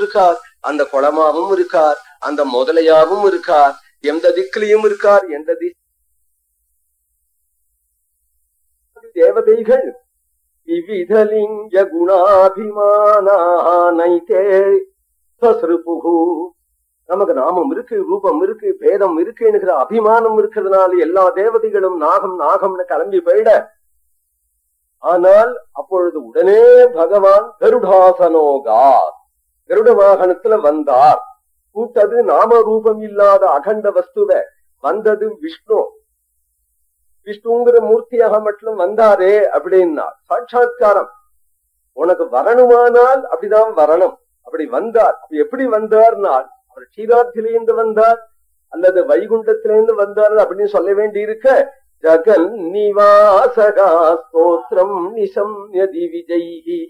இருக்கார். அந்த குளமாவும் இருக்கார். அந்த முதலையாவும் இருக்கார். எந்த திக்கிலையும் இருக்கார். எந்த தி தேவதைகள் விவிதலிங்க குணாபிமானைத்தே நமக்கு நாமம் இருக்கு ரூபம் இருக்கு பேதம் இருக்குங்கிற அபிமானம் இருக்கிறதுனால எல்லா தேவதைகளும் நாகம் நாகம்னு கிளம்பி போயிட. ஆனால் அப்பொழுது உடனே பகவான் கருடாசனோகா கருட வாகனத்துல வந்தார். கூட்டது நாம ரூபம் இல்லாத அகண்ட வஸ்துவ வந்தது விஷ்ணு. விஷ்ணுங்கிற மூர்த்தியாக மட்டும் வந்தாரே அப்படின்னா சாட்சா்காரம் உனக்கு வரணுமானால் அப்படிதான் வரணும். அப்படி வந்தார். எப்படி வந்தார்னால் அவர் க்ஷீராத்திலிருந்து வந்தார் அல்லது வைகுண்டத்திலிருந்து வந்தார் அப்படின்னு சொல்ல வேண்டி இருக்க ஜகன் நிவாசகா ஸ்தோத்திரம் நிசம்யதி விஜயி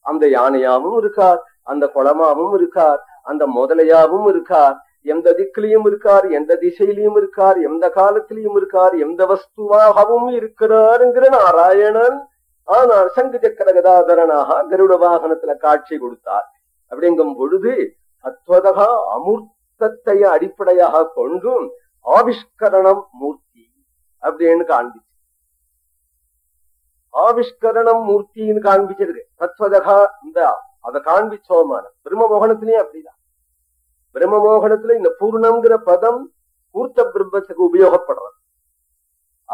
அந்த யானையாவும் இருக்கார். அந்த குளமாவும் இருக்கார் அந்த முதலையாவும் இருக்கார் எந்த திக்கிலையும் இருக்கார் எந்த திசையிலையும் இருக்கார் எந்த காலத்திலையும் இருக்கார் எந்த வஸ்துவாகவும் இருக்கிறாருங்கிற நாராயணன். ஆனால் சங்கு சக்கர கதாதரனாக கருட வாகனத்துல காட்சி கொடுத்தார். அப்படிங்கும் பொழுது அத்வதகா அமூர்த்தத்தை அடிப்படையாக கொண்டும் ஆவிஷ்கரணம் மூர்த்தி அப்படின்னு காண்பிச்சு. ஆவிஷ்கரணம் மூர்த்தின்னு காண்பிச்சிருக்கு தத்வதகா இந்த அதை காண்பிச்சோமான பிரம்ம மோகனத்திலயும் அப்படிதான். பிரம்ம மோகனத்துல இந்த பூர்ணம்ங்கிற பதம் கூர்த்த பிரம்மத்துக்கு உபயோகப்படுறது.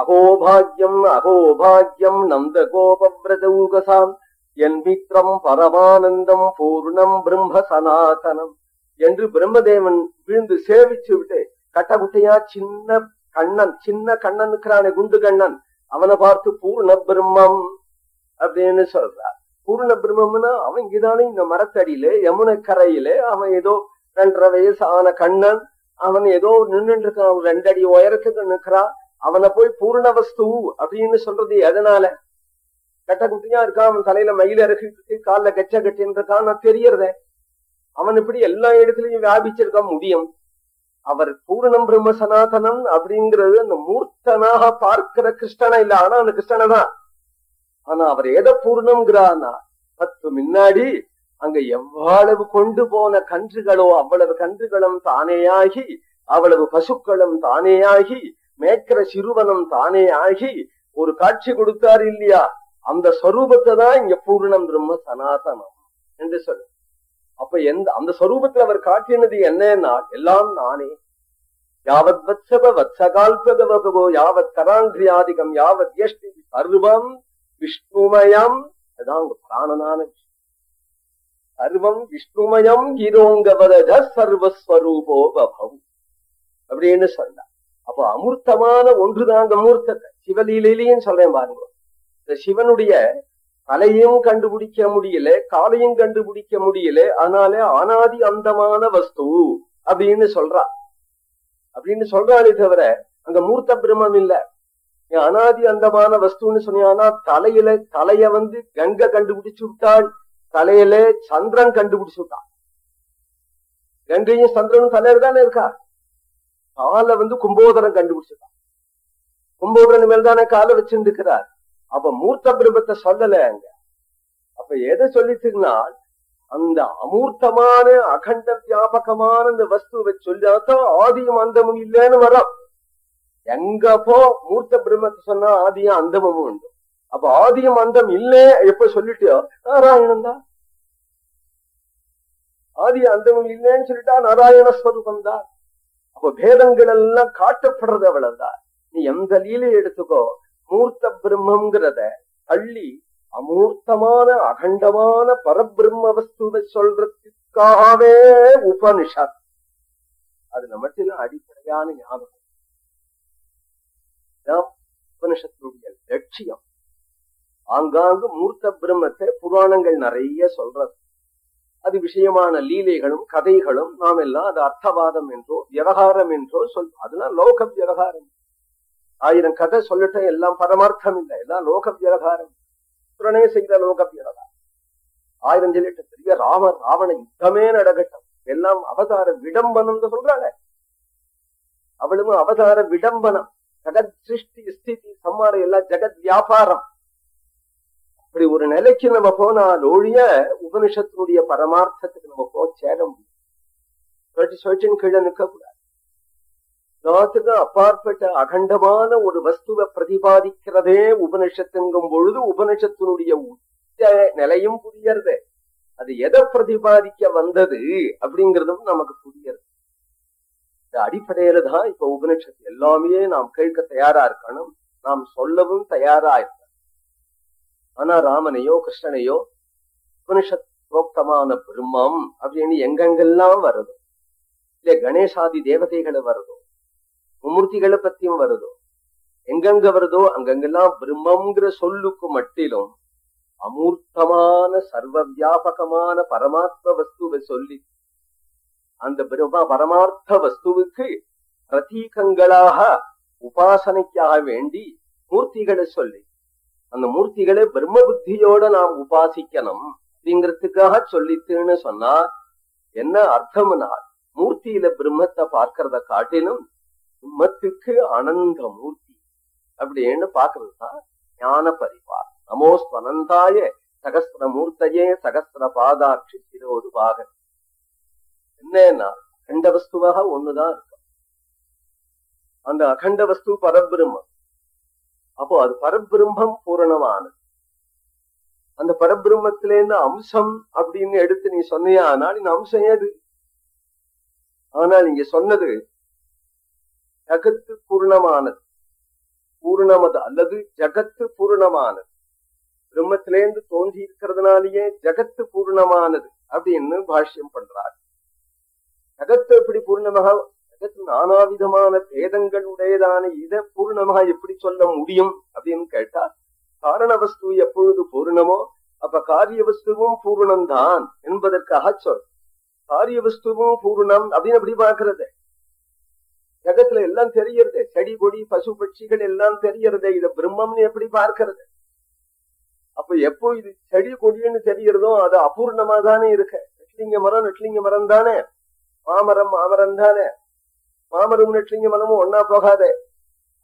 அகோபாகியம் அகோபாகியம் நந்த கோபவிரதூகசாம் என் மித்திரம் பரமானந்தம் பூர்ணம் பிரம்ம சனாதனம். என்று பிரம்மதேவன் விழுந்து சேவிச்சு விட்டு கட்டகுட்டையா சின்ன கண்ணன் சின்ன கண்ணன் குண்டு கண்ணன் அவனை பார்த்து பூர்ண பிரம்மம் அப்படின்னு சொல்றார். பூர்ண பிரம்மம்னா அவன் இங்கதானே இந்த மரத்தடியில யமுனை கரையில அவன் ஏதோ ரெண்டரை வயசு ஆன கண்ணன் அவன் ஏதோ நின்று இருக்கான் ரெண்டடி உயரத்துக்கு நிற்கிறான் அவனை போய் பூர்ண வஸ்து அப்படின்னு சொல்றது எதனால? கட்ட குட்டியா இருக்கான் அவன் தலையில மயில இறக்கிட்டு காலில் கச்ச கட்டின்னு இருக்கான் நான் தெரியறதே. அவன் இப்படி எல்லா இடத்துலயும் வியாபிச்சிருக்கான் முடியும். அவர் பூரணம் பிரம்ம சனாதனம் அப்படிங்கிறது அந்த மூர்த்தனாக பார்க்கிற கிருஷ்ணனை இல்ல ஆனா அந்த கிருஷ்ணனை தான். ஆனா அவர் எதை பூர்ணம்ங்கிறானா பத்து முன்னாடி அங்க எவ்வளவு கொண்டு போன கன்றுகளோ அவ்வளவு கன்றுகளும் தானேயாகி அவ்வளவு பசுக்களும் தானேயாகி மேய்க்கிற சிறுவனம் தானே ஆகி ஒரு காட்சி கொடுத்தாரு இல்லையா? அந்த ஸ்வரூபத்தை தான் இங்க பூர்ணம் பிரம்ம சனாதனம் என்று சொல்லு அப்ப எந்த அந்த ஸ்வரூபத்துல அவர் காட்டினது என்னன்னா எல்லாம் நானே. யாவத் வத்சவ வத்சகால்பகவகோ யாவத் கராங்கிரியாதிகம் யாவத் யஷ்டி சர்வம் விஷ்ணுமயம் அதான் உங்க பிராணனான விஷயம் சர்வம் விஷ்ணுமயம் கீரோங்கவரஜ சர்வஸ்வரூபோ அப்படின்னு சொன்னார் அப்போ அமூர்த்தமான ஒன்றுதாங்க அமூர்த்தத்தை. சிவலீலையிலையும் சொல்றேன் பாருங்க. இந்த சிவனுடைய தலையும் கண்டுபிடிக்க முடியல காலையும் கண்டுபிடிக்க முடியல அதனால அனாதி அந்தமான வஸ்து அப்படின்னு சொல்றா. அப்படின்னு சொல்றாளே தவிர அங்க மூர்த்த பிரம்மம் இல்ல. அனாதி அந்தமான வஸ்துன்னு சொன்னீங்கன்னா தலையில தலைய வந்து கங்கை கண்டுபிடிச்சு விட்டாள். தலையில சந்திரன் கண்டுபிடிச்சு விட்டான். கங்கையும் சந்திரனும் தலையில தானே இருக்கா? காலை வந்து கும்போதரன் கண்டுபிடிச்சிருக்கான் கும்போதரன் மேல்தானே காலை வச்சிருந்துக்கிறார் அப்ப மூர்த்த பிரபத்தை சொல்லல அங்க. அப்ப எதை சொல்லிட்டுனா அந்த அமூர்த்தமான அகண்ட வியாபகமான இந்த வஸ்துவை சொல்லாதான் ஆதியும் அந்தமும் இல்லைன்னு வரும் எங்க போ மூர்த்த பிரம்மத்தை சொன்னா ஆதியம் அந்தமும் உண்டு. அப்ப ஆதியம் அந்தம் இல்லை எப்ப சொல்லிட்டியோ நாராயணன் தான். ஆதி அந்தமும் இல்லைன்னு சொல்லிட்டா நாராயண ஸ்வரூபம் தான். அப்ப பேதங்கள் எல்லாம் காட்டப்படுறது அவ்வளவுதான். நீ எந்த லீலை எடுத்துக்கோ மூர்த்த பிரம்மங்கிறத தள்ளி அமூர்த்தமான அகண்டமான பரபிரம்ம வஸ்துவை சொல்றதுக்காகவே உபனிஷத். அது நமக்கு அடிப்படையான ஞாபகம். உபனிஷத்தினுடைய லட்சியம். ஆங்காங்கு மூர்த்த பிரம்மத்தை புராணங்கள் நிறைய சொல்றது. அது விஷயமான லீலைகளும் கதைகளும் நாம் எல்லாம் அது அர்த்தவாதம் என்றோ விவகாரம் என்றோ சொல் அதெல்லாம் லோக விவகாரம். ஆயிரம் கதை சொல்லட்டும் எல்லாம் பரமார்த்தம் இல்லை எல்லாம் லோக விவகாரம். புரணே செய்த லோக விவகாரம். ஆயிரம் சொல்லிட்டு பெரிய ராம ராவண யுத்தமே நடக்கட்டும். எல்லாம் அவதார விடம்பனம் சொல்றாங்க அவளும் அவதார விடம்பனம். ஜகத் சிருஷ்டி ஸ்திதி சம்மாரம் எல்லாம் ஜெகத் வியாபாரம். அப்படி ஒரு நிலைக்கு நம்ம போனால் ஒழிய உபனிஷத்தினுடைய பரமார்த்தத்துக்கு நம்ம போய் சேர முடியும். சுழட்டி கீழே நிற்க கூடாது எல்லாத்துக்கும் அப்பாற்பட்ட அகண்டமான ஒரு வஸ்துவை பிரதிபாதிக்கிறதே உபனிஷத்துங்கும் பொழுது உபனிஷத்தினுடைய உச்ச நிலையும் புரியறது. அது எதை பிரதிபாதிக்க வந்தது அப்படிங்கறதும் நமக்கு புரியறது. அடிப்படையில தான் இப்ப உபனிஷத்து எல்லாமே நாம் கேட்க தயாரா இருக்கணும். நாம் சொல்லவும் தயாரா இருக்க ஆனா ராமனையோ கிருஷ்ணனையோ உபனிஷத் புரோக்தமான பிரம்மம் அப்படின்னு எங்கெங்கெல்லாம் வருதோ இல்ல கணேசாதி தேவதைகளை வருதோ மும்மூர்த்திகளை பத்தியும் வருதோ எங்கெங்க வருதோ அங்கெங்கெல்லாம் பிரம்மங்கிற சொல்லுக்கு மட்டிலும் அமூர்த்தமான சர்வ வியாபகமான பரமாத்ம வஸ்துவை சொல்லி அந்த பிரம்ம பரமார்த்த வஸ்துவுக்கு பிரதீகங்களாக உபாசனைக்காக வேண்டி மூர்த்திகளை சொல்லி அந்த மூர்த்திகளை பிரம்ம புத்தியோட நாம் உபாசிக்கணும் அப்படிங்கிறதுக்காக சொல்லித்துன்னு சொன்னா என்ன அர்த்தம்னா மூர்த்தியில பிரம்மத்தை பார்க்கறத காட்டிலும் பிரம்மத்துக்கு அனந்த மூர்த்தி அப்படின்னு பாக்குறது தான் ஞான பரிவார் நமோஸ்வனந்தாய சகஸ்திர மூர்த்தையே சகஸ்திர பாதாட்சி சிரோது பாகன் என்னன்னா அகண்ட வஸ்துவாக ஒண்ணுதான் இருக்கும். அந்த அகண்ட வஸ்து பரபிரம்மம். அப்போ அது பரபிரம்மம் பூரணமானது. அந்த பரபிரம்மத்திலேருந்து அம்சம் அப்படின்னு எடுத்து நீ சொன்னியா ஆனால் இந்த அம்சம் ஏது ஆனால் இங்க சொன்னது ஜகத்து பூர்ணமானது. பூர்ணமது அல்லது ஜகத்து பூர்ணமானது. பிரம்மத்திலேருந்து தோன்றி இருக்கிறதுனாலேயே ஜகத்து பூர்ணமானது அப்படின்னு பாஷ்யம் பண்றார். ஜகத்து எப்படி பூர்ணமாக ஜகத்து நானாவிதமான பேதங்கள் உடையதான இதை பூர்ணமாக எப்படி சொல்ல முடியும் அப்படின்னு கேட்டா காரண வஸ்து எப்பொழுது பூர்ணமோ அப்ப காரிய வஸ்துவும் பூர்ணம்தான் என்பதற்காக சொல். காரிய வஸ்துவும் பூர்ணம் அப்படின்னு எப்படி பாக்குறது ஜகத்துல எல்லாம் தெரியறது செடி கொடி பசு பட்சிகள் எல்லாம் தெரியறது இத பிரம்மம்னு எப்படி பார்க்கறது? அப்ப எப்போ இது செடி கொடின்னு தெரியறதோ அது அபூர்ணமா தானே இருக்கு. நெட்லிங்க மரம் நெட்லிங்க மரம் தானே? மாமரம் மாமரம் தானே? மாமரம் நெட்லிங்க மனமும் ஒன்னா போகாதே.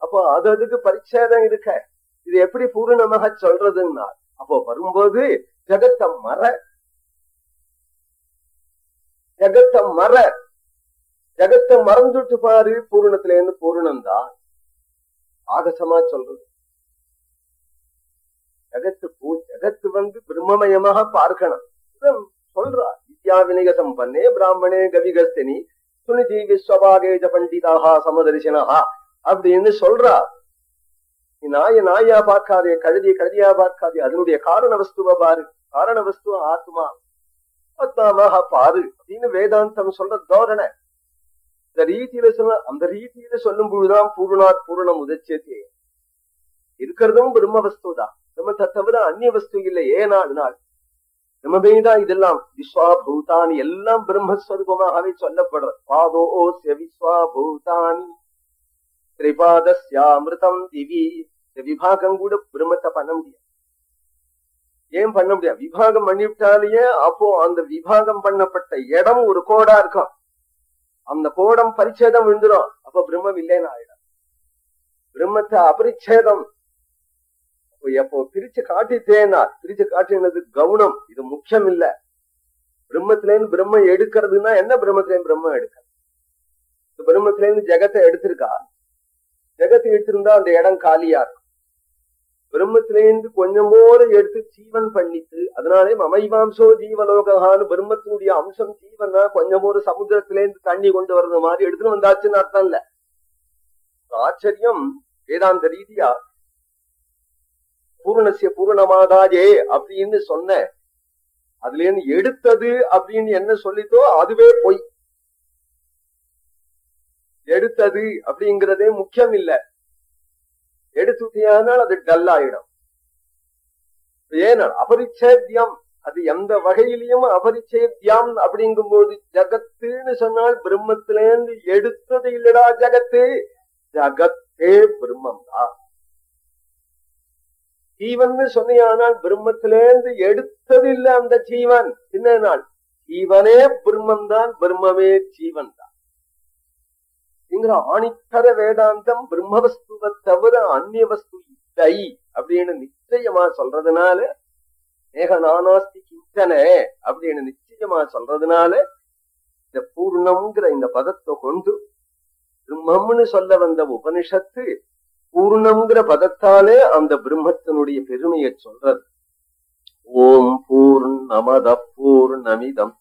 அப்போ அது அதுக்கு பரிச்சேதம் இருக்க. இது எப்படி பூர்ணமாக சொல்றதுன்னா அப்போ வரும்போது ஜகத்த மர ஜகத்த மர ஜகத்தை மறந்துட்டு பாரு பூரணத்துல இருந்து பூரணம் தான். ஆகசமா சொல்றது. ஜகத்து பூ ஜகத்து வந்து பிரம்மமயமாக பார்க்கணும். வித்யா விநிகதம் பண்ணே பிராமணே கவிகஸ்தினி சுனிதி விஸ்வபாகேஜ பண்டிதாக சமதரிசனஹா அப்படின்னு சொல்றா. நீ நாய நாயா பார்க்காதே கழுதிய கழுதியா பார்க்காதே அதனுடைய காரண வஸ்துவ பாரு. காரண வஸ்து ஆத்மா. ஆத்மாவாக பாரு அப்படின்னு வேதாந்தம் சொல்ற தோரணை. இந்த ரீதியில சொல்ல அந்த ரீதியில சொல்லும் பொழுதுதான் பூர்ணாத் பூர்ணம் உதச்சேத்தே. இருக்கிறதும் பிரம்ம வஸ்து தான் பிரம்மத்தை தவிர அந்நிய வஸ்து இல்லை நாள் பிரம்மமேதான் இதெல்லாம் விஸ்வாபூதானி. எல்லாம் பிரம்மஸ்வரூபமாகவே சொல்லப்படுற பாதோ விஸ்வாபூதானி. திரிபாதஸ்யாமிருதம் திவி. இந்த விபாகம் கூட பிரம்மத்தை பண்ண முடியாது. ஏன் பண்ண முடியாது? விபாகம் பண்ணிவிட்டாலேயே அப்போ அந்த விபாகம் பண்ணப்பட்ட இடம் ஒரு கோடா இருக்கும். அந்த கோடம் பரிச்சேதம் விழுந்துடும் அப்ப பிரம்மம் இல்லைன்னு ஆயிடும். பிரம்மத்தை அபரிச்சேதம் எப்போ பிரிச்சு காட்டித்தேனா பிரிச்சு காட்டினது கவுனம் இது முக்கியம் இல்ல பிரம்மத்திலேருந்து பிரம்மம் எடுக்கிறதுனா என்ன பிரம்மத்திலேருந்து பிரம்மம் எடுக்க? பிரம்மத்திலேருந்து ஜெகத்தை எடுத்திருக்கா? ஜெகத்தை எடுத்திருந்தா அந்த இடம் காலியா இருக்கும். பிரம்மத்திலேருந்து கொஞ்சமோடு எடுத்து ஜீவன் பண்ணிட்டு அதனாலே மமைவாம்சோ ஜீவலோகான்னு பிரம்மத்தினுடைய அம்சம் ஜீவனா கொஞ்சமோடு சமுதிரத்திலேருந்து தண்ணி கொண்டு வர்றது மாதிரி எடுத்துன்னு வந்தாச்சுன்னு அர்த்தம் இல்ல. ஆச்சரியம் வேதாந்த ரீதியா பூரணசிய பூர்ணமாதாஜே அப்படின்னு சொன்ன. அதுல இருந்து எடுத்தது அப்படின்னு என்ன சொல்லித்தோ அதுவே பொய். எடுத்தது அப்படிங்கறதே முக்கியம் இல்ல எடுத்துட்டியானால் அது டல் ஆயிடும் ஏன்னா அபரிச்சேத்தியம் அது எந்த வகையிலையும் அபரிச்சேத்தியம் அப்படிங்கும்போது ஜகத்துன்னு சொன்னால் பிரம்மத்திலேருந்து எடுத்தது இல்லடா ஜகத்து. ஜகத்தே பிரம்மம் தான் ஜீவன் சொன்னியானால் பிரம்மத்திலேருந்து எடுத்தது இல்ல அந்த ஜீவன். என்னன்னா ஜீவனே பிரம்மம் தான் பிரம்மமே ஜீவன் தான் என்கிற ஆணித்தர வேதாந்தம் பிரம்மவஸ்துவை தவிர அந்நிய வஸ்து இல்லை அப்படின்னு நிச்சயமா சொல்றதுனால ஏக நானாஸ்தி சிந்தனை அப்படின்னு நிச்சயமா சொல்றதுனால இந்த பூர்ணம்ங்கிற இந்த பதத்தை கொண்டு பிரம்மம்னு சொல்ல வந்த உபனிஷத்து பூர்ணம்ங்கிற பதத்தாலே அந்த பிரம்மத்தினுடைய பெருமையை சொல்றது. ஓம் பூர்ணமத பூர்ணமிதம்.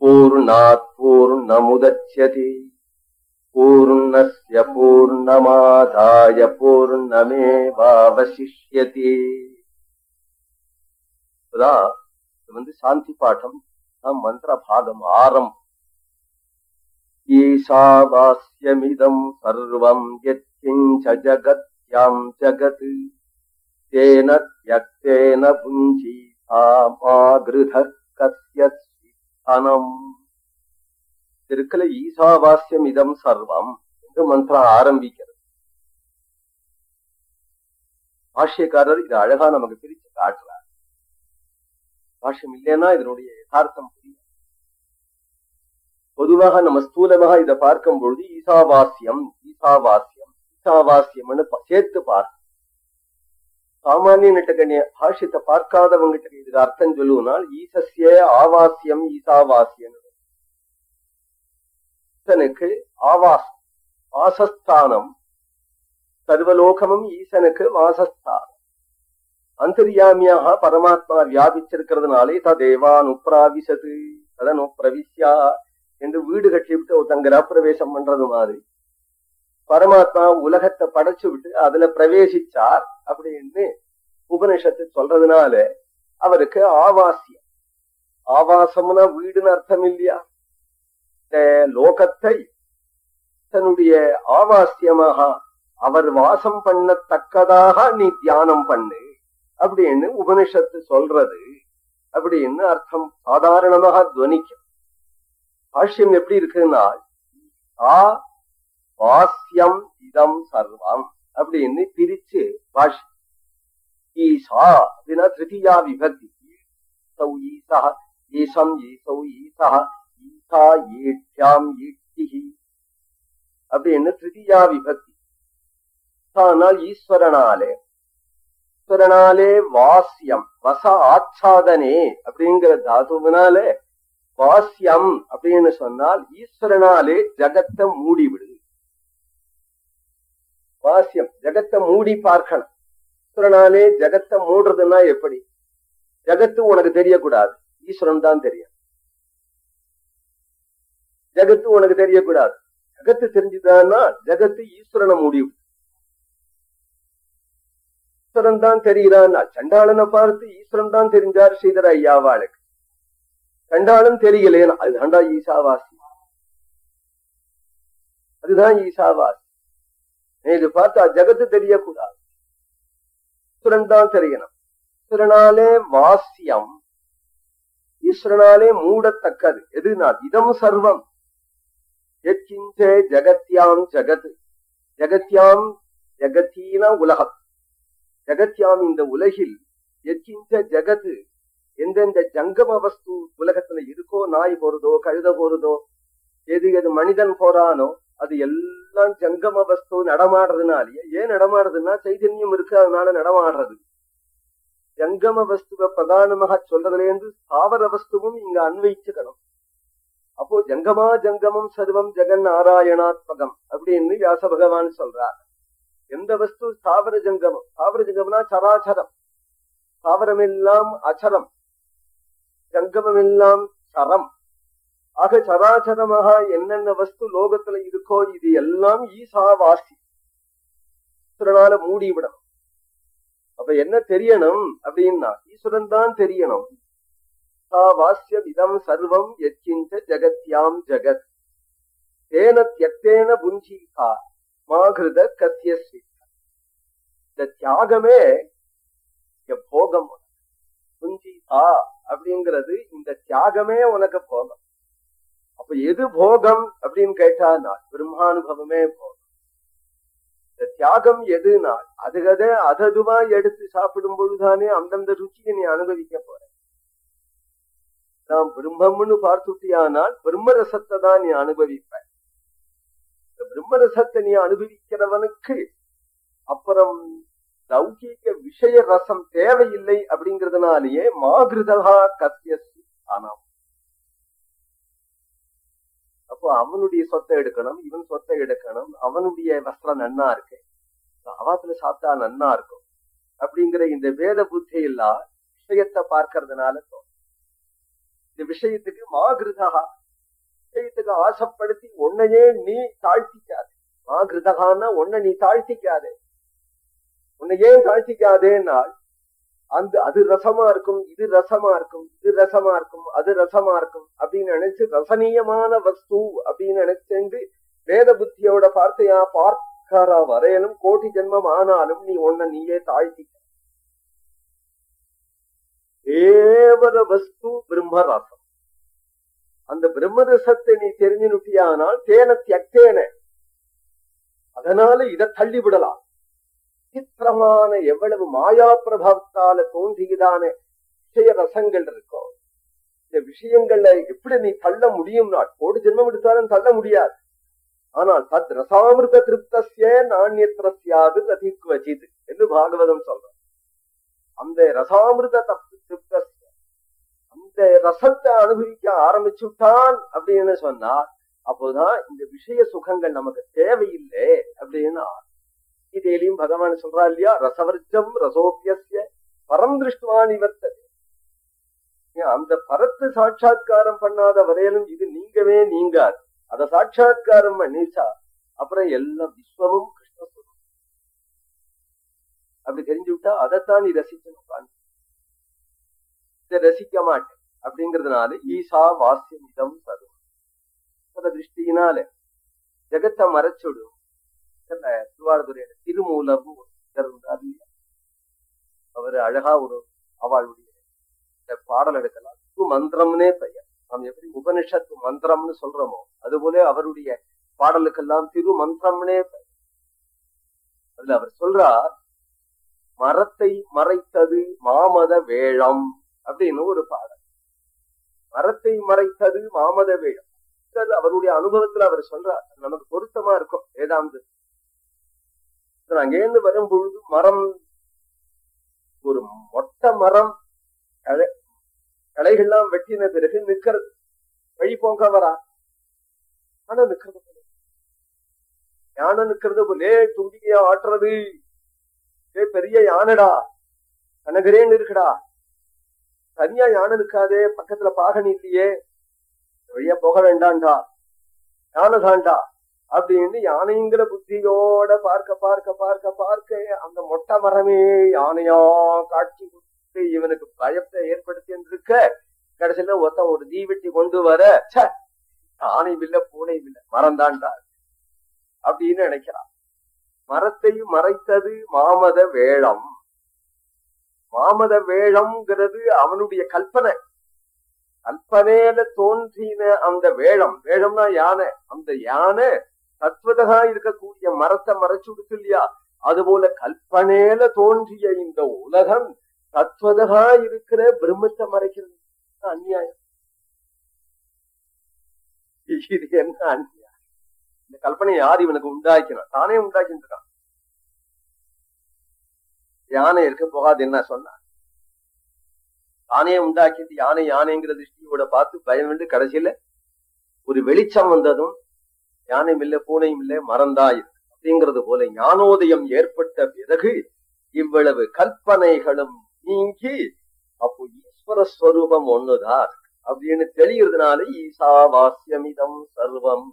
பூர்ணாத் பூர்ணமுதட்சதி பூர்ணஸ்ய பூர்ணமாதாய பூர்ணமேவாவசிஷ்யதி. இப்பதான் இது வந்து சாந்தி பாட்டம் நம் மந்திர பாகம் ஆரம். ஈசாவாஸ்யமிதம் சர்வம் யத்கிஞ்ச ஜகத்யாம் ஜகத் தேன த்யக்தேன புஞ்சி மாகிருத கஸ்ய அனம் திருக்கல ஈசாவாஸ்யம் இதம் சர்வம் என்று மந்திரம் ஆரம்பிக்கிறது. பாஷ்யக்காரர் இது அழகா நமக்கு பிரிச்சு காட்டுறார். பாஷ்யம் இல்லைன்னா இதனுடைய யதார்த்தம் புரியும் பொதுவாக நம்ம ஸ்தூலமாக இதை பார்க்கும் பொழுது ஈசாவாஸ்யம் ஈசாவாஸ்யம் ஈசாவாஸ்யம்னு சேர்த்து பார்க்க சாமானியன்கிட்ட கண்ணிய பாஷ்யத்தை பார்க்காதவங்கிட்ட இதுக்கு அர்த்தம் சொல்லுவனால் ஈசஸ்ய ஆவாசியம் ஈசாவாஸ்யம் ஈசனுக்கு ஆவாஸ் வாசஸ்தானம். சர்வலோகமும் ஈசனுக்கு வாசஸ்தானம். அந்தர்யாமியாக பரமாத்மா வியாபிச்சிருக்கிறதுனாலே ததேவான் உப்ராவிசது அதனோ உப்ரவிஷ்யா என்று வீடு கட்டி விட்டு ஒருத்தங்க பிரவேசம் பண்றது மாதிரி பரமாத்மா உலகத்தை படைச்சு விட்டு அதுல பிரவேசிச்சார் அப்படின்னு உபனிஷத்து சொல்றதுனால அவருக்கு ஆவாசியம். ஆவாசம்னா வீடுன்னு அர்த்தம் இல்லையா? லோகத்தை தன்னுடைய ஆவாசியமாக அவர் வாசம் பண்ணத்தக்கதாக நீ தியானம் பண்ணு அப்படின்னு உபனிஷத்து சொல்றது அப்படின்னு அர்த்தம் சாதாரணமாக துவனிக்கும். பாஷ்யம் எப்படி இருக்குன்னா ஆ வாக்கியம் இதம் சர்வம் அப்படின்னு பிரிச்சு பாஷ். ஈசா அப்படின்னா திருத்தியா விபக்தி ஈசௌ ஈசா ஈசம் ஈசௌ ஈசா ஈசா ஈட்யாம் ஈட்டிஹி அப்படின்னு திருத்தியா விபக்தி ஆனால் ஈஸ்வரனாலே ஈஸ்வரனாலே வாஸ்யம் வச ஆச்சாதனே அப்படிங்கிற தாதுவினாலே வாசியம் அப்படின்னு சொன்னால் ஈஸ்வரனாலே ஜகத்தை மூடிவிடு வாசியம் ஜகத்தை மூடி பார்க்கணும். ஈஸ்வரனாலே ஜகத்தை மூடுறதுன்னா எப்படி? ஜகத்து உனக்கு தெரியக்கூடாது. ஈஸ்வரன் தான் தெரியும். ஜகத்து உனக்கு தெரியக்கூடாது. ஜகத்து தெரிஞ்சுதான்னா ஜகத்து ஈஸ்வரனை மூடிவிடும் ஈஸ்வரன் தான் தெரிகிறான்னா சண்டாளனை பார்த்து ஈஸ்வரன் தான் தெரிஞ்சார் ஸ்ரீதர ஐயாவாளுக்கு சண்டாளன் தெரியலேன்னா அதுதான்டா ஈசாவாசி. அதுதான் ஈசாவாசி. இது பார்த்தா ஜகத்து தெரியக்கூடாது. ஈஸ்வரன் தான் தெரியணும். ஈஸ்வரனாலே வாசியம். ஈஸ்வரனாலே மூடத்தக்கது. எதுனா இதம் சர்வம். எச்சிஞ்சே ஜகத்யாம் ஜகத். ஜகத்யாம் ஜகத்தீன உலகம். ஜகத்யாம் இந்த உலகில் எச்சிஞ்ச ஜகத்து எந்தெந்த ஜங்கம வஸ்து உலகத்துல இருக்கோ நாய் போறதோ கழுத போறதோ எது எது மனிதன் போறானோ அது எல்லாம் ஜங்கம வஸ்து நடமாடுறதுனாலயே ஏன் நடமாடுறதுன்னா சைதன்யம் இருக்கு அதனால நடமாடுறது. ஜங்கம வஸ்துவ பிரதானமாக சொல்றதுலேருந்து ஸ்தாவர வஸ்துவும் இங்க அன்வைச்சுக்கணும் அப்போ ஜங்கமா ஜங்கமம் சர்வம் ஜெகன் நாராயணாத்மகம் அப்படின்னு வியாச பகவான் சொல்றார். எந்த வஸ்து? ஸ்தாவர ஜங்கமம். ஸ்தாவர ஜங்கம்னா சராச்சரம் ஸ்தாவரம் எல்லாம் அச்சரம் ஜங்கமம் எல்லாம் சரம். ஆக சராச்சரமாக என்னென்ன வஸ்து லோகத்துல இருக்கோ இது எல்லாம் ஈசாவாசி ஈஸ்வரனால மூடிவிடும் அப்ப என்ன தெரியணும் அப்படின்னா ஈஸ்வரன் தான் தெரியணும். வாஸ்யம் இதம் சர்வம் எச்சிந்த ஜகத்யாம் ஜகத். தேன தியக்தேன புஞ்சீகா மாகிருத கத்தியஸ்வி இந்த தியாகமே போகம் புஞ்சீகா அப்படிங்கிறது இந்த தியாகமே உனக்கு போகம். அப்ப எது போகம் அப்படின்னு கேட்டா நான் பிரம்மானுபவமே போகம். இந்த தியாகம் எதுனா அதுகத அததுவா எடுத்து சாப்பிடும் பொழுதுதானே அந்தந்த ருச்சியை நீ அனுபவிக்க போற. நாம் பிரம்மம்னு பார்த்துட்டியானால் பிரம்மரசத்தை தான் நீ அனுபவிப்ப. இந்த பிரம்மரசத்தை நீ அனுபவிக்கிறவனுக்கு அப்புறம் லௌகீக விஷய ரசம் தேவையில்லை அப்படிங்கிறதுனாலேயே மாகிருதா கத்தியஸ்து ஆனாம். அப்போ அவனுடைய சொத்தை எடுக்கணும் இவன் சொத்தை எடுக்கணும் அவனுடைய வஸ்திரம் நன்னா இருக்கு. அவாத்துல சாப்பிட்டா நன்னா இருக்கும். அப்படிங்கிற இந்த வேத புத்தி இல்லா விஷயத்தை பார்க்கறதுனால இந்த விஷயத்துக்கு மாகிருதா? விஷயத்துக்கு ஆசைப்படுத்தி உன்னையே நீ தாழ்த்திக்காது. மாகிருதகான்னா உன்னை நீ தாழ்த்திக்காதே. உன்னை ஏன் தாழ்த்திக்காதேனால் அந்த அது ரசமா இருக்கும் இது ரசமா இருக்கும் இது ரசமா இருக்கும் அது ரசமா இருக்கும் அப்படின்னு நினைச்சு ரசனீயமான வஸ்து அப்படின்னு நினைச்சு வேத புத்தியோட பார்த்தையா பார்க்கிற வரையிலும் கோட்டி ஜென்மம் ஆனாலும் நீ உன்னை நீயே தாழ்த்தி. தேவர வஸ்து பிரம்மரசம். அந்த பிரம்மரசத்தை நீ தெரிஞ்சு நுட்டியானால் தேன தியக்தேன. அதனால இதை தள்ளி விடலாம் விசித்திரமான எவ்வளவு மாயா பிரபாவத்தால தோன்றியதான விஷய ரசங்கள் இருக்கும் இந்த விஷயங்கள்ல எப்படி நீ தள்ள முடியும்னா கோடி ஜென்மம் எடுத்தாலும் தள்ள முடியாது. ஆனால் தத் ரசாமிருத திருப்தசிய நாண்யத்திரசியாது அதிக்வஜித் என்று பாகவதம் சொல்றோம் அந்த ரசாமிருத திருப்தசிய அந்த ரசத்தை அனுபவிக்க ஆரம்பிச்சுட்டான் அப்படின்னு சொன்னா அப்போதான் இந்த விஷய சுகங்கள் நமக்கு தேவையில்லை அப்படின்னு கீதையிலையும் பகவான் சொல்றா இல்லையா ரசவர்ஜம் ரசோபியசிய பரம் திருஷ்டுவான் நிவர்த்தது அந்த பரத்து சாட்சா்காரம் பண்ணாத வரையிலும் இது நீங்கவே நீங்காது அதை சாட்சா்காரம் பண்ணிச்சா அப்புறம் எல்லா விஸ்வமும் கிருஷ்ணஸ்வரம் அப்படி தெரிஞ்சு விட்டா அதைத்தான் நீ ரசிக்கணும் இதை ரசிக்க மாட்டேன் அப்படிங்கறதுனால ஈசா வாசியம் இதம் தரும் அத திருஷ்டியினால ஜெகத்தை மறைச்சுடும் திருவாரூரையில திருமூலர்னு ஒரு இருந்தார் அவரு அழகா ஒரு அவளுடைய பாடல் எடுக்கலாம். திரு மந்திரம்னே பெயர். நாம் எப்படி உபனிஷத்து மந்திரம்னு சொல்றோமோ அதுபோல அவருடைய பாடலுக்கெல்லாம் திரு மந்திரம்னே பெயர். அதுல அவர் சொல்றார் மரத்தை மறைத்தது மாமத வேழம் அப்படின்னு ஒரு பாடல். மரத்தை மறைத்தது மாமத வேழம். அவருடைய அனுபவத்துல அவர் சொல்றார். நமக்கு பொருத்தமா இருக்கும். வேதாந்த அங்கேருந்து வரும் பொழுது மரம் ஒரு மொட்டை மரம் களைகள்லாம் வெட்டின பிறகு நிக்கிறது வழி போங்க வரா. ஆனா நிக்கிறது யானை நிக்கிறது போலே தும்பிக்கையா ஆட்டுறது. ஏ பெரிய யானைடா. கனகரேன்னு இருக்குடா தனியா யானை நிற்காதே. பக்கத்துல பாகனி இல்லையே. வழியா போக வேண்டாண்டா. யானை தாண்டா. அப்படின்னு யானைங்கிற புத்தியோட பார்க்க பார்க்க பார்க்க பார்க்க அந்த மொட்டை மரமே யானையா காட்சி கொடுத்து இவனுக்கு பயத்தை ஏற்படுத்தி இருக்க கடைசியில ஒருத்தன் ஒரு தீவெட்டி கொண்டு வர யானை இல்ல பூனை இல்ல மரம் அப்படின்னு நினைக்கிறான். மரத்தை மறைத்தது மாமத வேளம் மாமத வேளம்ங்கிறது அவனுடைய கல்பனை கல்பனையில தோன்றின அந்த வேளம் வேளம்னா யானை. அந்த யானை தத்துவதகா இருக்கக்கூடிய மரத்தை மறைச்சு விடுச்சு இல்லையா அதுபோல கல்பனையில தோன்றிய இந்த உலகம் தத்துவதகா இருக்கிற பிரம்மத்தை மறைக்கிறது. அந்நியாயம் இது என்ன அந்நியாயம் இந்த கல்பனை யார் இவனுக்கு உண்டாக்கினான் தானே உண்டாக்கின்றான் யானை இருக்க போகாது என்ன சொன்னான் தானே உண்டாக்கிட்டு யானை யானைங்கிற திருஷ்டியோட பார்த்து பயம் வந்து கடைசியில ஒரு வெளிச்சம் வந்ததும் யானையும் இல்லை பூனையும் இல்லை மறந்தாய் அப்படிங்கிறது போல ஞானோதயம் ஏற்பட்ட பிறகு இவ்வளவு கல்பனைகளும் நீங்கி அப்போ ஈஸ்வர ஸ்வரூபம் ஒண்ணுதான் அப்படின்னு தெளிகிறதுனால ஈசாவாசியமிதம் சர்வம்.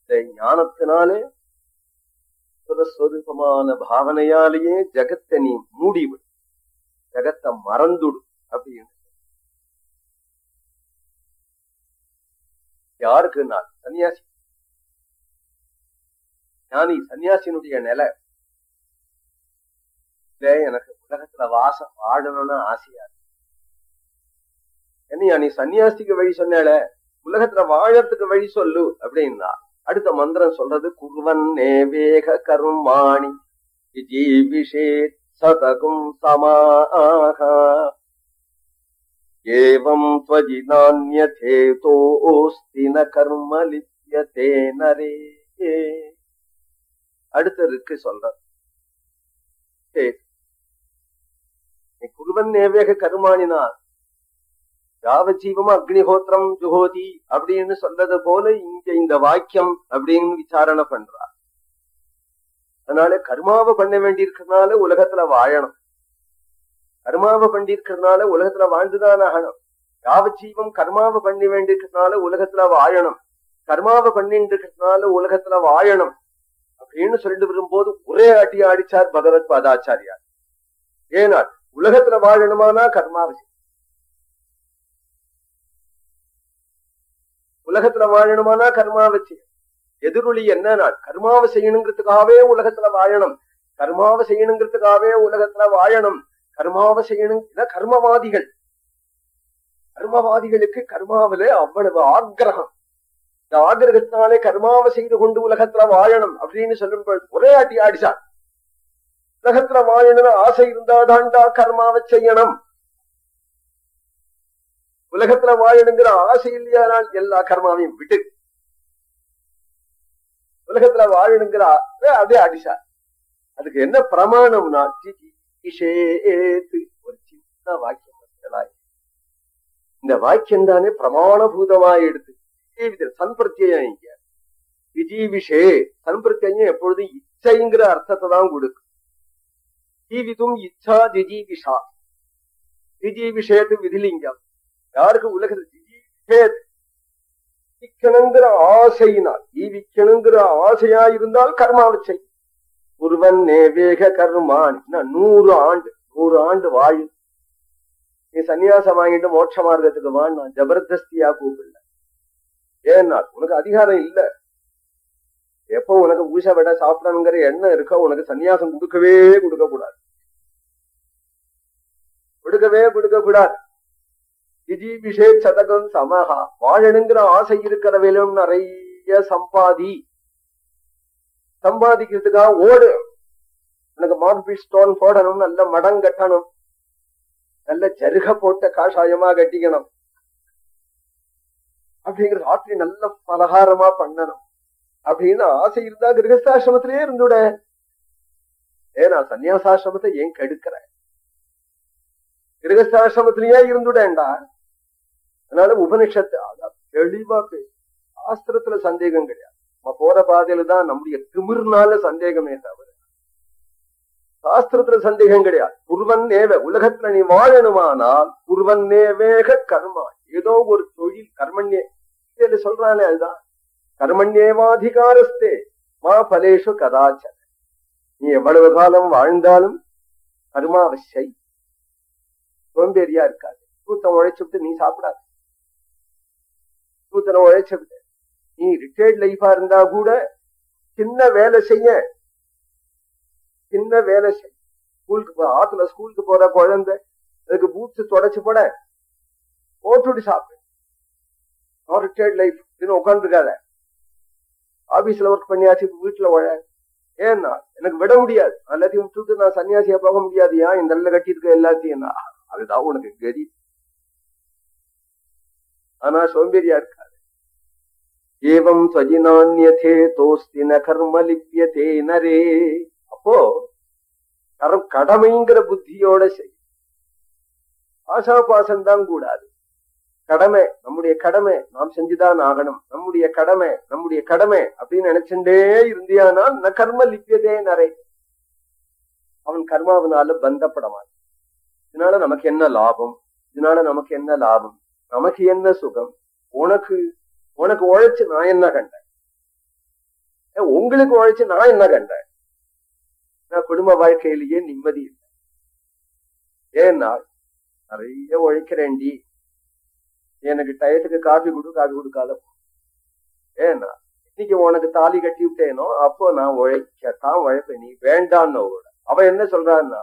இந்த ஞானத்தினாலே ஸ்வரூபமான பாவனையாலேயே ஜகத்தை நீ மூடிவிடு ஜகத்தை மறந்துடு அப்படின்னு யாருக்கு நான்? சன்னியாசி. ஞானி சன்னியாசினுடைய நிலை. எனக்கு உலகத்துல வாசம் வாழணும்னு ஆசையா என்னையா நீ சன்னியாசிக்கு வழி சொன்னால உலகத்துல வாழறதுக்கு வழி சொல்லு அப்படின்னா அடுத்த மந்திரம் சொல்றது குருவன் நேவேக கருமாணி ஜீவிஷே சதகும் சமாக ஏவம் त्वजि नान्यथेतोऽस्ति न कर्म लिप्यते नरे அடுத்ததுக்கு சொல்ற நீ குருவன் நேவேக கருமானினால் யாவஜீவம் அக்னிஹோத்திரம் ஜுகோதி அப்படின்னு சொல்றது போல இங்க இந்த வாக்கியம் அப்படின்னு விசாரணை பண்றார் அதனால கர்மாவை பண்ண வேண்டியிருக்கிறதுனால உலகத்துல வாழணும் கர்மாவை பண்ணிருக்கிறதுனால உலகத்துல வாழ்ந்துதான் ஆகணும். யாவச்சீவம் கர்மாவை பண்ணி வேண்டியிருக்கிறதுனால உலகத்துல வாழணும். கர்மாவை பண்ணிட்டு இருக்கிறதுனால உலகத்துல வாழணும். அப்படின்னு சொல்லிட்டு வரும்போது ஒரே ஆட்டி ஆடிச்சார் பகவத் பாதாச்சாரியார். ஏன்னா உலகத்துல வாழணுமானா கர்மாவை உலகத்துல வாழணுமானா கர்மாவை செய்யும் எதிரொலி என்ன கர்மாவை செய்யணுங்கிறதுக்காகவே உலகத்துல வாழணும். கர்மாவை செய்யணுங்கிறதுக்காகவே உலகத்துல வாழணும். கர்மாவை செய்யணும். கர்மவாதிகள். கர்மவாதிகளுக்கு கர்மாவில அவ்வளவு ஆக்கிரகம். இந்த ஆகிரகத்தினாலே கர்மாவை செய்து கொண்டு உலகத்துல வாழணும் அப்படின்னு சொல்லும் ஒரே அடி ஆடிச்சான். உலகத்துல வாழணும் ஆசை இருந்தாதான்டா கர்மாவை செய்யணும். உலகத்துல வாழணுங்கிற ஆசை இல்லையானால் எல்லா கர்மாவையும் விட்டு. உலகத்துல வாழணுங்கிற அதே அடிசா அதுக்கு என்ன பிரமாணம்னா ஒரு சின்ன வாக்கியம் இந்த வாக்கியம் தானே பிரமாணபூதமாய் எடுத்து சன்பிரத்யம் இங்க. விஜீவிஷே சன்பிரத்யம் எப்பொழுதும் இச்சைங்கிற அர்த்தத்தை தான் கொடுக்கும். ஜீவிதும் இச்சா திஜீவிஷா. திஜீவிஷேத்து விதிலிங்கம். யாருக்கு உலகத்தில் ஜீவிக்கணுங்கிற ஆசையினால் ஜீவிக்கணுங்கிற ஆசையா இருந்தால் கர்மாவை செய்யும் குருவன் நேவேக கர்மான். நூறு ஆண்டு நூறு ஆண்டு வாழ் நீ சன்னியாசம் வாங்கிட்டு மோட்ச மார்க்கத்துக்கு வான் நான் ஜபர்தஸ்தியா கூப்பிடல. ஏன்னா உனக்கு அதிகாரம் இல்ல. எப்போ உனக்கு பூசை விட சாப்பிடணுங்கிற எண்ணம் இருக்கோ உனக்கு சன்னியாசம் கொடுக்கவே கொடுக்க கூடாது கொடுக்கவே கொடுக்க கூடாது சதகம் சமகா வாழணுங்கிற ஆசை இருக்கிறவையிலும் நிறைய சம்பாதி. சம்பாதிக்கிறதுக்காக ஓடு. உனக்கு மார்பி ஸ்டோன் போடணும் நல்ல மடம் கட்டணும். நல்ல ஜருக போட்ட காஷாயமா கட்டிக்கணும். அப்படிங்கிற ராத்திரி நல்ல பலகாரமா பண்ணணும். அப்படின்னு ஆசை இருந்தா கிரகஸ்தாசிரமத்திலே இருந்துட ஏன்னா சன்னியாசாசிரமத்தை ஏன் கெடுக்கிற? கிரகஸ்தாசிரமத்திலேயே இருந்துடேண்டா அதனால உபனிஷத்து தெளிவா பேசு. சாஸ்திரத்துல சந்தேகம் கிடையாது. நம்ம போற பாதையில தான் நம்முடைய திமிர்னால சந்தேகமே தவிர. சாஸ்திரத்துல சந்தேகம் கிடையாது. புருவன் நேவ உலகத்துல நீ வாழணுமானால் புருவன் நேவேக கர்மா. ஏதோ ஒரு தொழில் கர்மண்யே. சொல்றானே அதுதான். கர்மண்யேவாதிகாரஸ்தே மா பலேஷு கதாச்சன நீ எவ்வளவு காலம் வாழ்ந்தாலும் கர்மாவசை சோம்பேறியா இருக்காது. தூத்தம் உழைச்சுட்டு நீ சாப்பிடாது. தூத்தனை உழைச்சுட்டு நீ ரிட்டையர்ட் லைஃபா இருந்தா கூட சின்ன வேலை செய்ய. சின்ன வேலை செய்ய ஸ்கூலுக்கு ஆத்துல ஸ்கூலுக்கு போற குழந்தை அதுக்கு பூட்ஸ் தொடச்சு போட போட்டுட்டு சாப்பிடு. ரிட்டையர்ட் லைஃப் உட்காந்துருக்காத ஆபீஸ்ல ஒர்க் பண்ணியாச்சு வீட்டுல உழ. ஏன்னா எனக்கு விட முடியாது. எல்லாத்தையும் விட்டுட்டு நான் சன்னியாசியா போக முடியாதியா இந்த நல்ல கட்டியிருக்க எல்லாத்தையும் அதுதான் உனக்கு கதி. ஆனா சோம்பேறியா இருக்காது. ஏவம் ஸ்வஜினான்யதே தோஸ்தி ந கர்ம லிப்யதே நரே அப்போ கடமைங்கிற புத்தியோட செய் ஆசாபாசம் தான் கூடாது கடமை நம்முடைய கடமை நாம் செஞ்சுதான் ஆகணும் நம்முடைய கடமை நம்முடைய கடமை அப்படின்னு நினைச்சுட்டே இருந்தியானால் ந கர்ம லிப்பியதே நரே அவன் கர்மாவனால பந்தப்பட இதனால நமக்கு என்ன லாபம் இதனால நமக்கு என்ன லாபம் நமக்கு என்ன சுகம் உனக்கு உனக்கு உழைச்சு நான் என்ன கண்டேன்? உங்களுக்கு உழைச்சு நான் என்ன கண்டேன்? நான் குடும்ப வாழ்க்கையிலேயே நிம்மதி இல்லை. ஏன்னா நிறைய உழைக்கிறேன்டி. எனக்கு டயத்துக்கு காஃபி கொடு காஃபி கொடுக்காத ஏன்னா இன்னைக்கு உனக்கு தாலி கட்டி விட்டேனோ அப்போ நான் உழைக்கத்தான் உழைப்பேன். நீ வேண்டான்னு கூட. அவன் என்ன சொல்றான்னா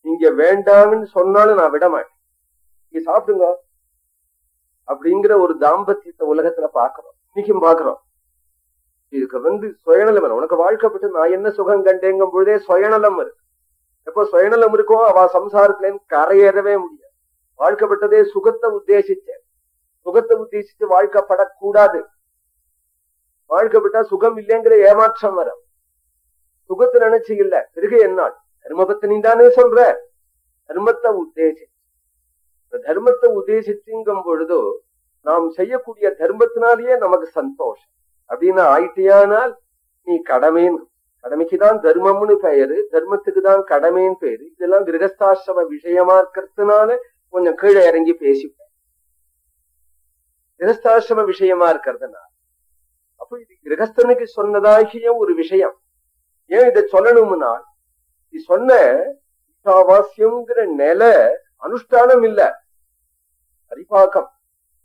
இங்க வேண்டாம்னு சொன்னாலும் நான் விட மாட்டேன். நீ சாப்பிடுங்க. அப்படிங்கிற ஒரு தாம்பத்தியத்தை உலகத்துல பாக்குறோம் இன்னைக்கும் பாக்குறோம் இதுக்கு வந்து சுயநலம் உனக்கு வாழ்க்கப்பட்டு நான் என்ன சுகம் கண்டேங்கும் பொழுதே சுயநலம் இருக்கு எப்போ சுயநலம் இருக்கோ அவ சம்சாரத்திலேன்னு கரையேறவே முடியாது. வாழ்க்கப்பட்டதே சுகத்தை உத்தேசிச்சேன் சுகத்தை உத்தேசிச்சு வாழ்க்கப்படக்கூடாது. வாழ்க்கப்பட்டா சுகம் இல்லைங்கிற ஏமாற்றம் வரும். சுகத்தை நினைச்சு இல்ல. பிறகு என்னால் தர்மபத்தினி தானே சொல்ற? தர்மத்தை உத்தேசி தர்மத்தை உத்தேசிச்சுங்கும் பொழுதோ நாம் செய்யக்கூடிய தர்மத்தினாலேயே நமக்கு சந்தோஷம். அப்படின்னு ஆயிட்டியானால் நீ கடமைன்னு கடமைக்குதான் தர்மம்னு பெயரு தர்மத்துக்கு தான் கடமைன்னு பெயரு இதெல்லாம் கிரகஸ்தாசிரம விஷயமா இருக்கிறதுனால கொஞ்சம் கீழே இறங்கி பேசிப்பேன் கிரகஸ்தாசிரம விஷயமா இருக்கிறதுனால அப்ப இது கிரகஸ்தனுக்கு சொன்னதாகிய ஒரு விஷயம். ஏன் இதை சொல்லணும்னா நீ சொன்ன வாசியம்ங்கிற நிலை அனுஷ்டானம் இல்ல. பரிபாகம்.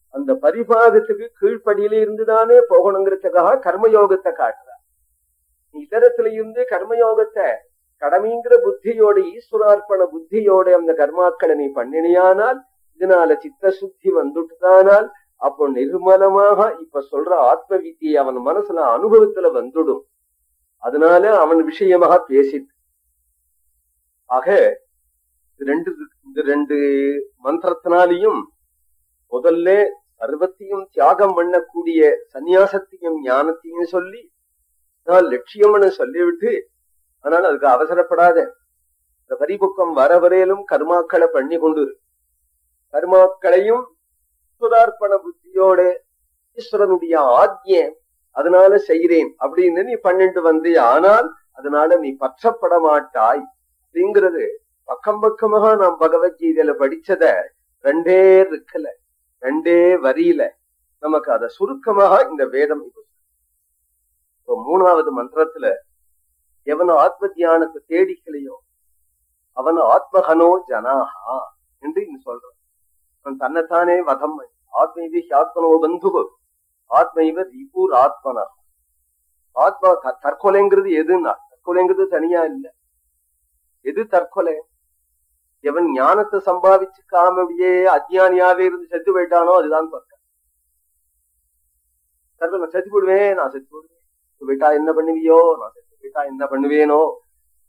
அந்த பரிபாகத்துக்கு கீழ்ப்படியில இருந்துதானே போகணுங்கிறதுக்காக கர்மயோகத்தை காட்டுற. இதரத்துல இருந்து கர்மயோகத்தை கடமைங்கிற புத்தியோட ஈஸ்வரார்ப்பண புத்தியோட அந்த கர்மாக்களை நீ பண்ணினியானால் இதனால சித்த சுத்தி வந்துட்டுதானால் அப்போ நிர்மலமாக இப்ப சொல்ற ஆத்ம வித்தியை அவன் மனசுல அனுபவத்துல வந்துடும். அதனால அவன் விஷயமாக பேசிட்டு. ஆக ரெண்டு இந்த ரெண்டு மந்திரத்தினாலையும் முதல்ல சர்வத்தையும் தியாகம் பண்ணக்கூடிய சந்நியாசத்தையும் ஞானத்தையும் சொல்லி நான் லட்சியம்னு சொல்லிவிட்டு ஆனால் அதுக்கு அவசரப்படாத. இந்த பரிபுக்கம் வர வரையிலும் கர்மாக்களை பண்ணி கொண்டு கர்மாக்களையும் சுதார்ப்பண புத்தியோட ஈஸ்வரனுடைய ஆத்யம் அதனால செய்கிறேன் அப்படின்னு நீ பண்ணிட்டு வந்து ஆனால் அதனால நீ பற்றப்பட மாட்டாய் அப்படிங்கிறது பக்கம் பக்கமாக நாம் பகவத்கீதையில படிச்சத ரெண்டே இருக்கல ரெண்டே வரியில நமக்கு அத சுருக்கமாக இந்த வேதம் இப்போ மூணாவது மந்திரத்துல எவனோ ஆத்ம தியானத்தை தேடிக்கலையோ அவன் ஆத்மகனோ ஜனாகா என்று இங்க சொல்றான். அவன் தன்னைத்தானே வதம் ஆத்மைவி ஆத்மனோ பந்துகு. ஆத்மைவ ரிபூர் ஆத்மனா ஆத்மா தற்கொலைங்கிறது எதுன்னா தற்கொலைங்கிறது தனியா இல்ல. எது தற்கொலை? எவன் ஞானத்தை சம்பாதிச்சுக்காமடியே அஜ்ஞானியாவே இருந்து செத்து போயிட்டானோ அதுதான் தற்கொலை நான் செத்து போடுவேன் நான் செத்து போடுவேன் போயிட்டா என்ன பண்ணுவியோ? நான் செத்து போயிட்டா என்ன பண்ணுவேனோ?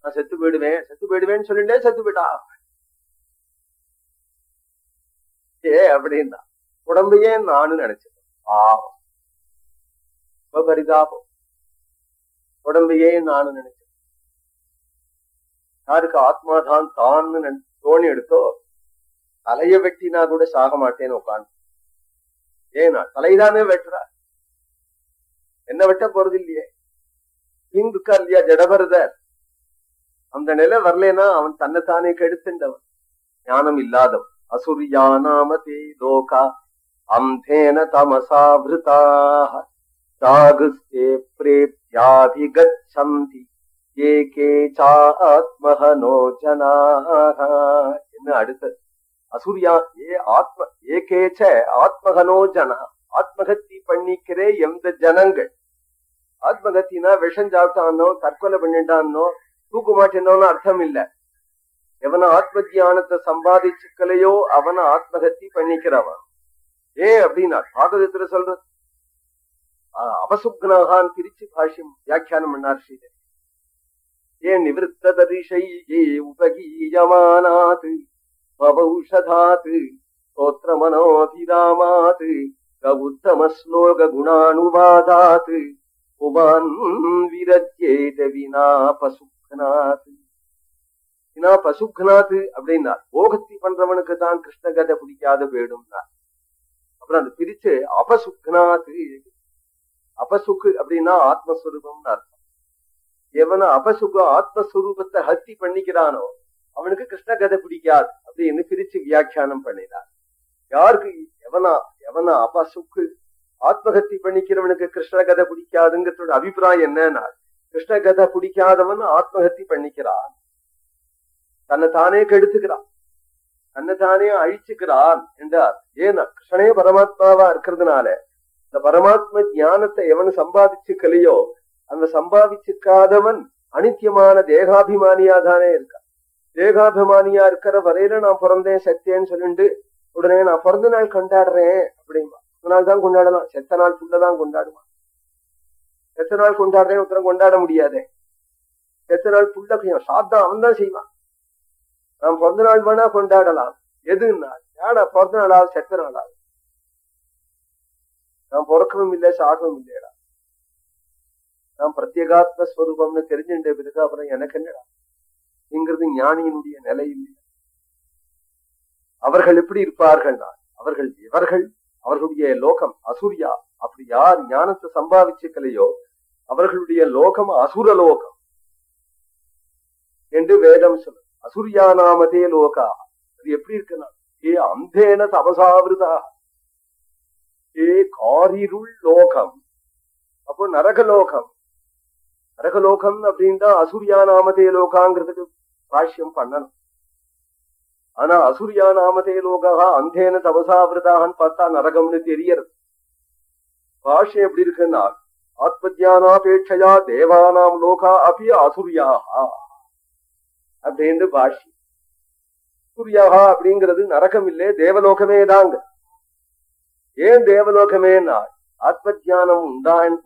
நான் செத்து போயிடுவேன் செத்து போயிடுவேன்னு சொல்லிட்டே செத்து போயிட்டா. ஏ அப்படின்னா உடம்பையே நானும் நினைச்சேன். ஆம் பரிதாபம். உடம்பையே நானும் நினைச்சேன். யாருக்கு ஆத்மாதான் தான் தோணி எடுத்தோ தலைய வெட்டினா கூட சாக மாட்டேன்னு உட்காந்து ஏனா தலைதானே வெட்டுறா? என்ன வெட்ட போறது இல்லையே? இருக்கா இல்லையா ஜடபரதர்? அந்த நிலை வரலனா அவன் தன்னைத்தானே கெடுத்துண்டவன். ஞானம் இல்லாதவன். அசுரியா அசுரியானாமதே லோகா அந்தேன தமசாவிருதாக ஜாகுஸ்தே பிரேத்யாபிகச்சந்தி ஏகே சாத்மஹனோ ஜனாக என்ன அடுத்தது அசூரியா ஏ ஆத்ம ஏகேச்ச ஆத்மகனோ ஜனா ஆத்மகத்தி பண்ணிக்கிறே எந்த ஜனங்கள். ஆத்மகத்தினா விஷம் சாப்பிட்டானோ தற்கொலை பண்ணிட்டானோ தூக்கு மாட்டேனோன்னு அர்த்தம் இல்ல எவன ஆத்ம தியானத்தை சம்பாதிச்சுக்கலையோ அவன ஆத்மகத்தி பண்ணிக்கிறவன். ஏ அப்படின்னா பாகவதத்துல சொல்றது. அவசுக்னாகான் திருச்சி பாஷ்யம் வியாக்கியானம் பண்ணார் ஸ்ரீதர் ஏ நிவத்ததரிஷையே உபகீயமானாத் பவௌஷதாத் ஸ்தோத்திரமனோபிராமாத் கவுத்தமஸ்லோக குணானுவாதாத் புமான் விரஜ்யேத வினா பசுக்னாத் வினா பசுக்னாத் அப்படின்னா போகத்தி பண்றவனுக்கு தான் கிருஷ்ணகதை பிடிக்காத போயிடும்னா அப்புறம் அது பிரிச்சு அபசுக்னாத் அபசுக்கு அப்படின்னா ஆத்மஸ்வரூபம்னு அர்த்தம். எவன அபசுக ஆத்மஸ்வரூபத்தை ஹத்தி பண்ணிக்கிறானோ அவனுக்கு கிருஷ்ண கதை பிடிக்காது அப்படின்னு பிரிச்சு வியாக்கியானம் பண்ணினார். யாருக்கு எவனா எவனா அபசுக்கு ஆத்மஹத்தி பண்ணிக்கிறவனுக்கு கிருஷ்ண கதை பிடிக்காதுங்கிறதோட அபிப்பிராயம் என்னன்னா கிருஷ்ண கதை பிடிக்காதவன் ஆத்மஹத்தி பண்ணிக்கிறான். தன்னை தானே கெடுத்துக்கிறான். தன்னை தானே அழிச்சுக்கிறான் என்றார். ஏன்னா கிருஷ்ணனே பரமாத்மாவா இருக்கிறதுனால இந்த பரமாத்ம ஞானத்தை எவன் சம்பாதிச்சுக்கலையோ அந்த சம்பாதிச்சிருக்காதவன் அனித்தியமான தேகாபிமானியா தானே இருக்கான். தேகாபிமானியா இருக்கிற வரையில நான் பிறந்தேன் செத்தேன்னு சொல்லிட்டு உடனே நான் பிறந்த நாள் கொண்டாடுறேன் அப்படிமா நாள் தான் கொண்டாடலாம். செத்த நாள் ஃபுல்லதான் கொண்டாடுவான். செத்த நாள் கொண்டாடுறேன் உத்தரம் கொண்டாட முடியாதே. செத்த நாள் ஃபுல்லா சாத்தம் அவன் தான் செய்வான். நான் பிறந்த நாள் வேணா கொண்டாடலாம். எதுன்னா ஏடா பிறந்த நாளாவது செத்த நாளாவது நான் பிறக்கவும் இல்லை சாகவும் இல்லையடா. நான் பிரத்யேகாத்ம ஸ்வரூபம்னு தெரிஞ்சுட்ட பிறகு அப்புறம் எனக்கு என்னடா? என்கிறது ஞானியினுடைய நிலை இல்லை. அவர்கள் எப்படி இருப்பார்கள்னா அவர்கள் இவர்கள் அவர்களுடைய லோகம் அசூர்யா? அப்படி யார் ஞானத்தை சம்பாதிச்சுக்கலையோ அவர்களுடைய லோகம் அசுர லோகம் என்று வேதம் சொல்லு அசுரியா நாமதே லோகா. அது எப்படி இருக்குன்னா ஏ அந்தேன தபசாவிருதா? ஏ காரிருள் லோகம். அப்போ நரகலோகம் நரகலோகம் அப்படின்னா அசூரியா நாமதே லோகாங்கிறதுக்கு பாஷ்யம் பண்ணணும். ஆனா அசூரியா நாமதே லோகா அந்தேன தபசாவிரதான்னு பார்த்தா நரகம்னு தெரியறது. பாஷ்யம் எப்படி இருக்குன்னா ஆத்மஜானாபேட்சையா தேவானாம் லோகா அப்படி அசுரியாகா அப்படின்னு பாஷ்யம். சூர்யாகா அப்படிங்கிறது நரகம் இல்லே தேவலோகமே தாங்க ஏன் தேவலோகமேனா ஆத்ம ஜானம் உண்டான்